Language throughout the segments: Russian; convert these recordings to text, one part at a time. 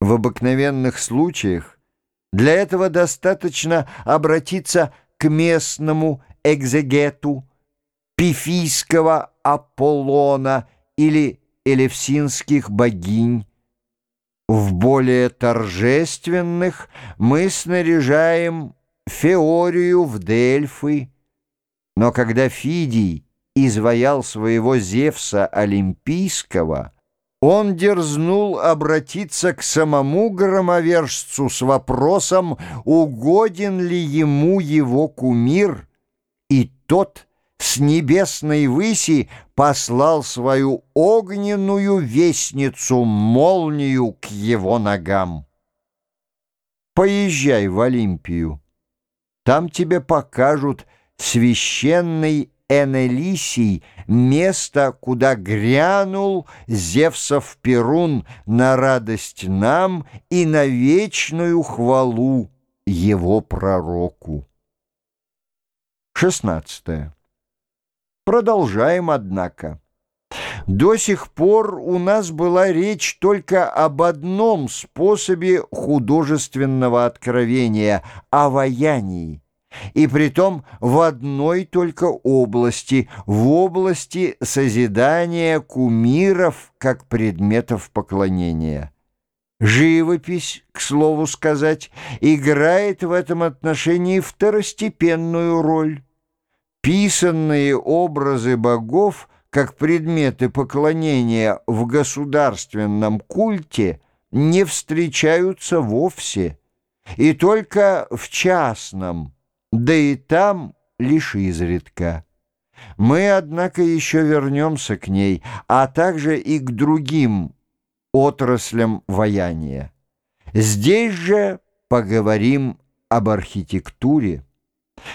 В обыкновенных случаях для этого достаточно обратиться к местному экзегету, пифийского Аполлона или элевсинских богинь. В более торжественных мы снаряжаем Феорию в Дельфы, но когда Фидий изваял своего Зевса Олимпийского, он дерзнул обратиться к самому громовержцу с вопросом, угоден ли ему его кумир, и тот с небесной выси послал свою огненную вестницу, молнию к его ногам. Поезжай в Олимпию, там тебе покажут священный Энелисий, место, куда грянул Зевсов Перун на радость нам и на вечную хвалу его пророку. 16. Продолжаем, однако. До сих пор у нас была речь только об одном способе художественного откровения — о ваянии и притом в одной только области, в области созидания кумиров как предметов поклонения. Живопись, к слову сказать, играет в этом отношении второстепенную роль. Писанные образы богов как предметы поклонения в государственном культе не встречаются вовсе, и только в частном – да и там лишь изредка. Мы, однако, еще вернемся к ней, а также и к другим отраслям ваяния. Здесь же поговорим об архитектуре.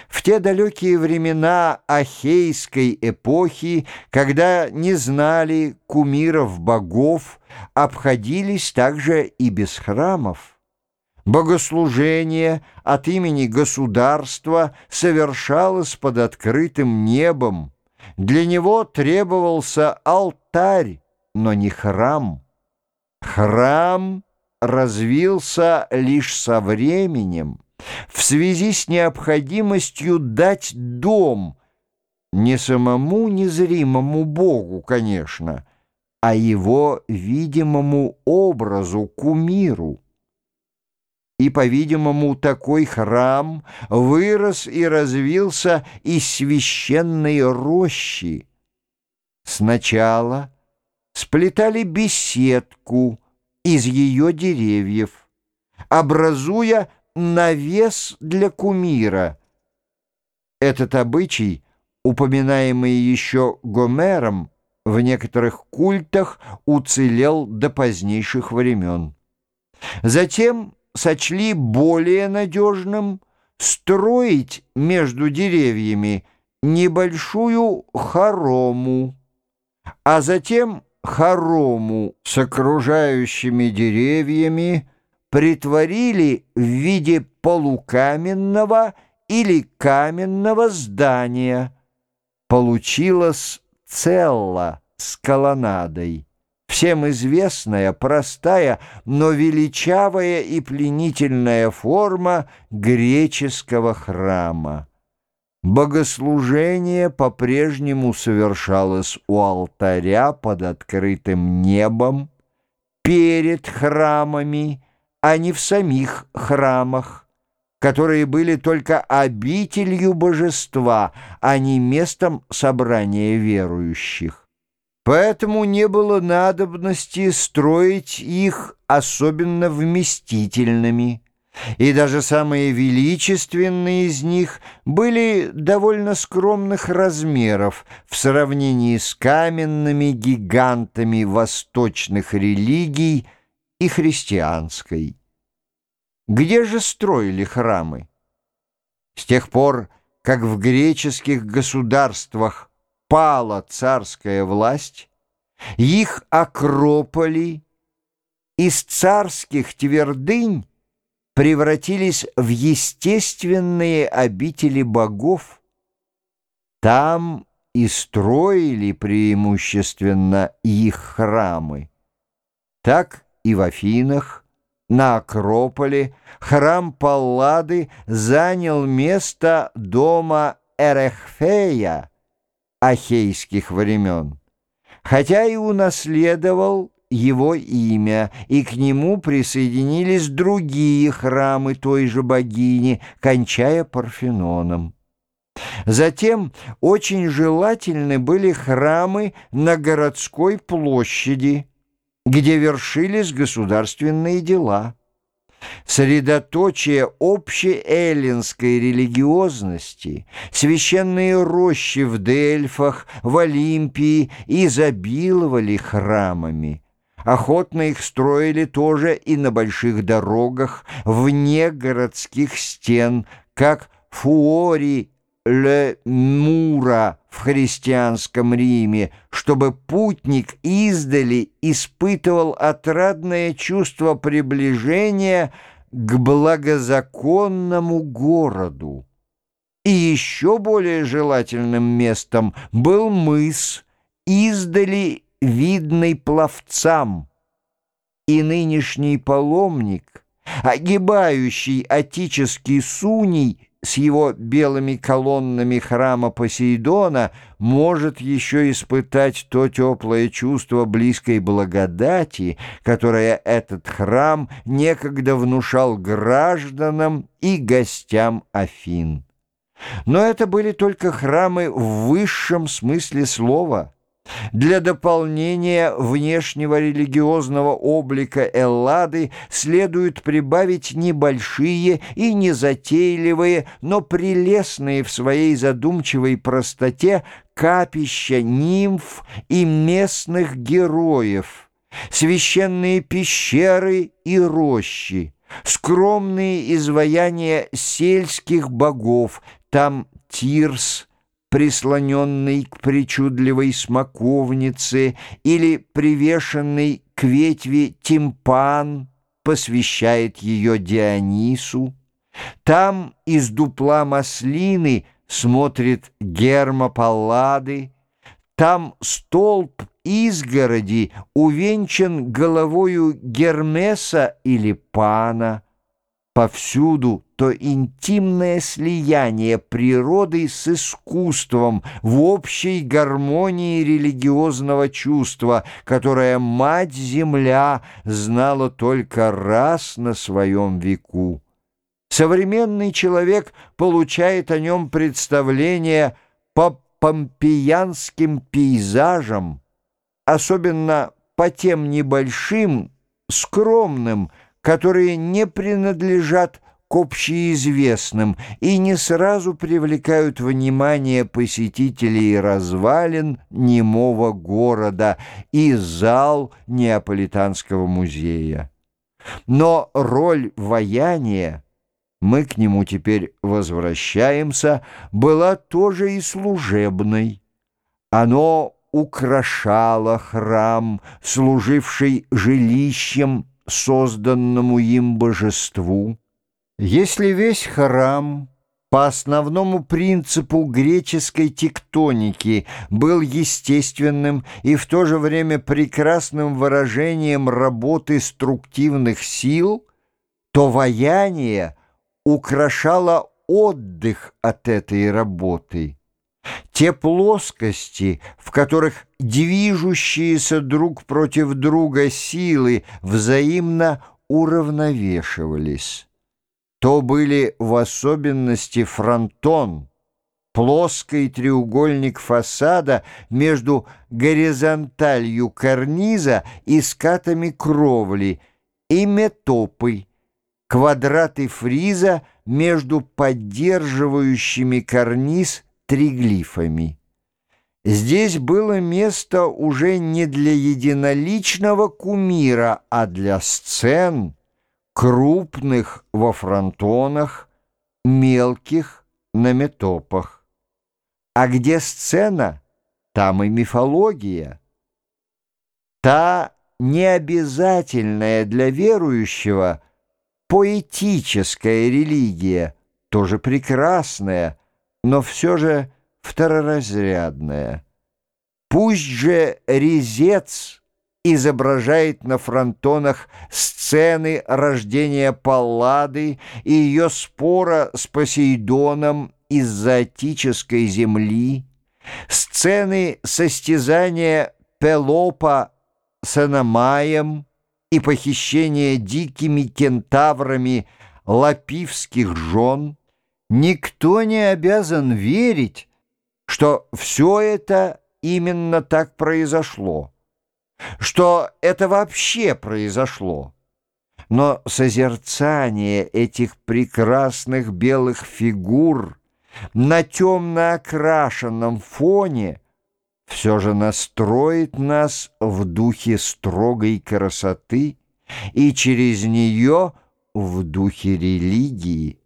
В те далекие времена ахейской эпохи, когда не знали кумиров богов, обходились также и без храмов. Богослужение от имени государства совершалось под открытым небом. Для него требовался алтарь, но не храм. Храм развился лишь со временем, в связи с необходимостью дать дом не самому незримому Богу, конечно, а его видимому образу, кумиру. И, по-видимому, такой храм вырос и развился из священной рощи. Сначала сплетали беседку из ее деревьев, образуя навес для кумира. Этот обычай, упоминаемый еще Гомером, в некоторых культах уцелел до позднейших времен. Затем сочли более надежным строить между деревьями небольшую хорому, а затем хорому с окружающими деревьями притворили в виде полукаменного или каменного здания. Получилось целла с колоннадой всем известная, простая, но величавая и пленительная форма греческого храма. Богослужение по-прежнему совершалось у алтаря под открытым небом, перед храмами, а не в самих храмах, которые были только обителью божества, а не местом собрания верующих. Поэтому не было надобности строить их особенно вместительными, и даже самые величественные из них были довольно скромных размеров в сравнении с каменными гигантами восточных религий и христианской. Где же строили храмы? С тех пор, как в греческих государствах пала царская власть, их акрополи из царских твердынь превратились в естественные обители богов. Там и строили преимущественно их храмы. Так и в Афинах, На Акрополе храм Паллады занял место дома Эрехфея ахейских времен, хотя и унаследовал его имя, и к нему присоединились другие храмы той же богини, кончая Парфеноном. Затем очень желательны были храмы на городской площади, где вершились государственные дела. Средоточие общей эллинской религиозности, священные рощи в Дельфах, в Олимпии изобиловали храмами. Охотно их строили тоже и на больших дорогах, вне городских стен, как Фуори Ле Мура в христианском Риме, чтобы путник издали испытывал отрадное чувство приближения к благозаконному городу. И еще более желательным местом был мыс, издали видный пловцам. И нынешний паломник, огибающий отический суний, с его белыми колоннами храма Посейдона может еще испытать то теплое чувство близкой благодати, которое этот храм некогда внушал гражданам и гостям Афин. Но это были только храмы в высшем смысле слова – для дополнения внешнего религиозного облика Эллады следует прибавить небольшие и незатейливые, но прелестные в своей задумчивой простоте капища нимф и местных героев, священные пещеры и рощи, скромные изваяния сельских богов, там Тирс, прислоненный к причудливой смоковнице или привешенный к ветви тимпан посвящает ее Дионису. Там из дупла маслины смотрит герма Паллады, там столб изгороди увенчан головою Гермеса или Пана, повсюду то интимное слияние природы с искусством в общей гармонии религиозного чувства, которое Мать-Земля знала только раз на своем веку. Современный человек получает о нем представление по помпеянским пейзажам, особенно по тем небольшим, скромным, которые не принадлежат к общеизвестным и не сразу привлекают внимание посетителей развалин немого города и зал Неаполитанского музея. Но роль ваяния, мы к нему теперь возвращаемся, была тоже и служебной. Оно украшало храм, служивший жилищем созданному им божеству, если весь храм по основному принципу греческой тектоники был естественным и в то же время прекрасным выражением работы структивных сил, то ваяние украшало отдых от этой работы. Те плоскости, в которых движущиеся друг против друга силы взаимно уравновешивались то были в особенности фронтон, плоский треугольник фасада между горизонталью карниза и скатами кровли и метопы, квадраты фриза между поддерживающими карниз триглифами. Здесь было место уже не для единоличного кумира, а для сцен – крупных во фронтонах, мелких на метопах. А где сцена, там и мифология. Та необязательная для верующего поэтическая религия, тоже прекрасная, но все же второразрядная. Пусть же резец изображает на фронтонах сцены рождения Паллады и ее спора с Посейдоном из-за отической земли, сцены состязания Пелопа с Аномаем и похищения дикими кентаврами лапивских жен, никто не обязан верить, что все это именно так произошло, что это вообще произошло. Но созерцание этих прекрасных белых фигур на темно окрашенном фоне все же настроит нас в духе строгой красоты и через нее в духе религии.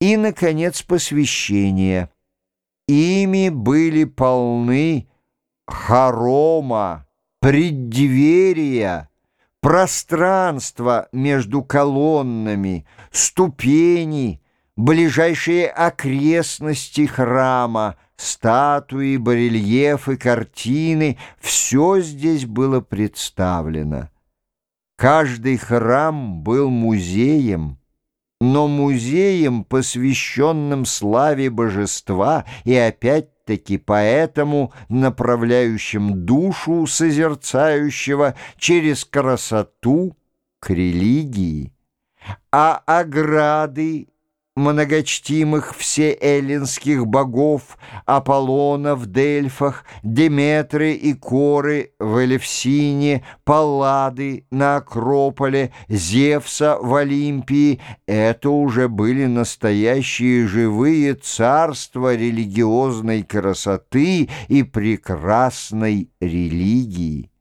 И, наконец, посвящение. Ими были полны хорома, преддверия, пространство между колоннами, ступени, ближайшие окрестности храма, статуи, барельефы, картины — все здесь было представлено. Каждый храм был музеем, но музеем, посвященным славе божества и опять-таки поэтому направляющим душу созерцающего через красоту к религии. А ограды многочтимых всеэллинских богов Аполлона в Дельфах, Деметры и Коры в Элевсине, Паллады на Акрополе, Зевса в Олимпии — это уже были настоящие живые царства религиозной красоты и прекрасной религии.